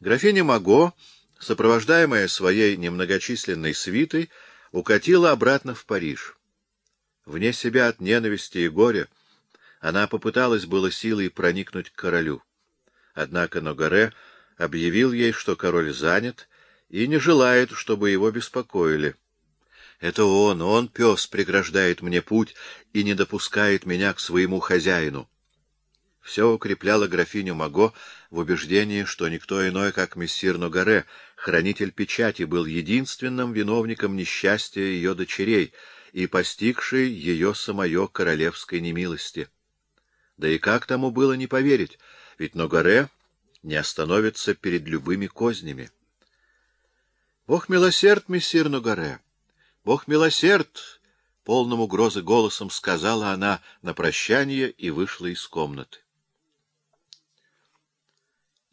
Графиня Маго, сопровождаемая своей немногочисленной свитой, укатила обратно в Париж. Вне себя от ненависти и горя она попыталась было силой проникнуть к королю. Однако Ногаре объявил ей, что король занят и не желает, чтобы его беспокоили. Это он, он, пес, преграждает мне путь и не допускает меня к своему хозяину. Все укрепляло графиню Маго в убеждении, что никто иной, как мессир Ногаре, хранитель печати, был единственным виновником несчастья ее дочерей и постигший ее самое королевской немилости. Да и как тому было не поверить, ведь Ногаре не остановится перед любыми кознями. Бог милосерд, мессир Ногаре, Бог милосерд! — полным угрозы голосом сказала она на прощание и вышла из комнаты.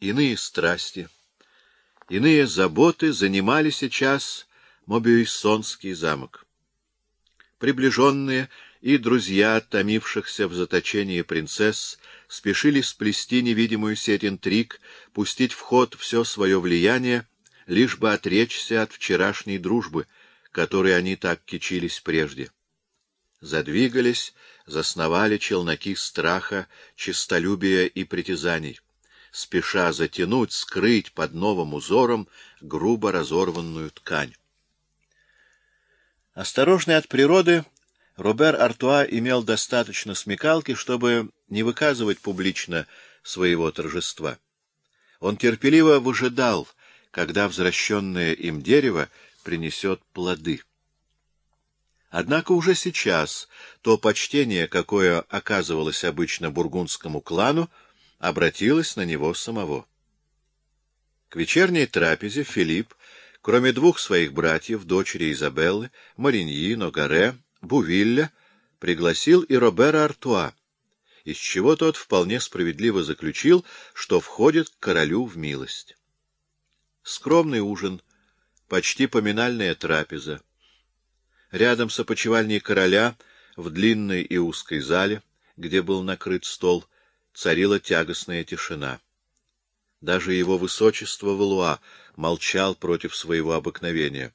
Иные страсти, иные заботы занимали сейчас Мобиуссонский замок. Приближенные и друзья, томившихся в заточении принцесс, спешили сплести невидимую сеть интриг, пустить в ход все свое влияние, лишь бы отречься от вчерашней дружбы, которой они так кичились прежде. Задвигались, засновали челноки страха, честолюбия и притязаний спеша затянуть, скрыть под новым узором грубо разорванную ткань. Осторожный от природы, Робер Артуа имел достаточно смекалки, чтобы не выказывать публично своего торжества. Он терпеливо выжидал, когда возвращенное им дерево принесет плоды. Однако уже сейчас то почтение, какое оказывалось обычно бургундскому клану, обратилась на него самого. К вечерней трапезе Филипп, кроме двух своих братьев, дочери Изабеллы, Мариньи, Ногаре, Бувилля, пригласил и Робера Артуа, из чего тот вполне справедливо заключил, что входит к королю в милость. Скромный ужин, почти поминальная трапеза. Рядом с опочивальней короля, в длинной и узкой зале, где был накрыт стол, — царила тягостная тишина. Даже его высочество Валуа молчал против своего обыкновения.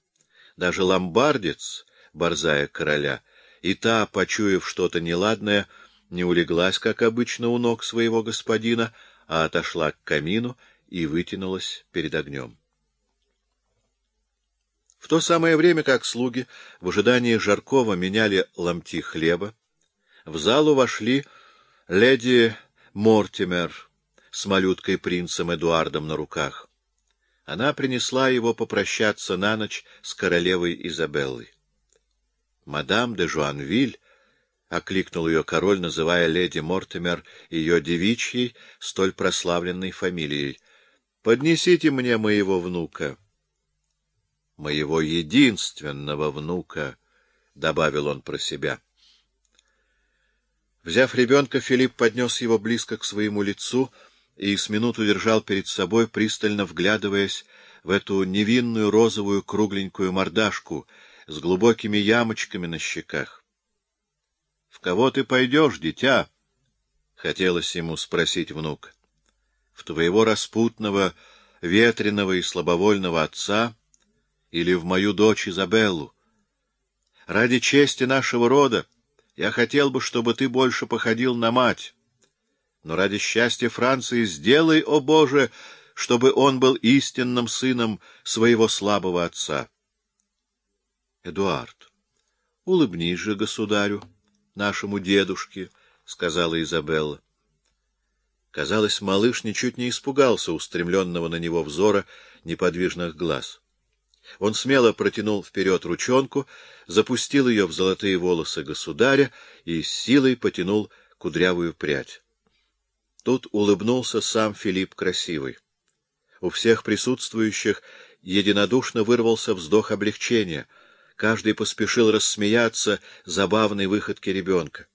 Даже ломбардец, борзая короля, и та, почуяв что-то неладное, не улеглась, как обычно, у ног своего господина, а отошла к камину и вытянулась перед огнем. В то самое время, как слуги в ожидании Жаркова меняли ломти хлеба, в залу вошли леди Мортимер с малюткой принцем Эдуардом на руках. Она принесла его попрощаться на ночь с королевой Изабеллой. «Мадам де Жуанвиль», — окликнул ее король, называя леди Мортимер ее девичьей, столь прославленной фамилией, — «поднесите мне моего внука». «Моего единственного внука», — добавил он про себя. Взяв ребенка, Филипп поднес его близко к своему лицу и с минуту держал перед собой, пристально вглядываясь в эту невинную розовую кругленькую мордашку с глубокими ямочками на щеках. — В кого ты пойдешь, дитя? — хотелось ему спросить внук. — В твоего распутного, ветреного и слабовольного отца или в мою дочь Изабеллу? Ради чести нашего рода я хотел бы, чтобы ты больше походил на мать. Но ради счастья Франции сделай, о Боже, чтобы он был истинным сыном своего слабого отца. Эдуард, улыбнись же государю, нашему дедушке, — сказала Изабелла. Казалось, малыш ничуть не испугался устремленного на него взора неподвижных глаз. Он смело протянул вперед ручонку, запустил ее в золотые волосы государя и с силой потянул кудрявую прядь. Тут улыбнулся сам Филипп Красивый. У всех присутствующих единодушно вырвался вздох облегчения. Каждый поспешил рассмеяться забавной выходке ребенка.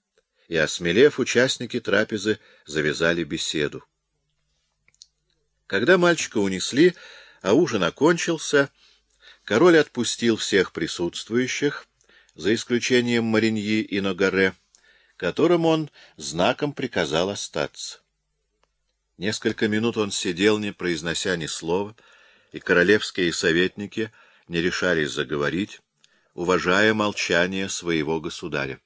И, осмелев, участники трапезы завязали беседу. Когда мальчика унесли, а ужин окончился, Король отпустил всех присутствующих, за исключением Мариньи и Ногаре, которым он знаком приказал остаться. Несколько минут он сидел, не произнося ни слова, и королевские советники не решались заговорить, уважая молчание своего государя.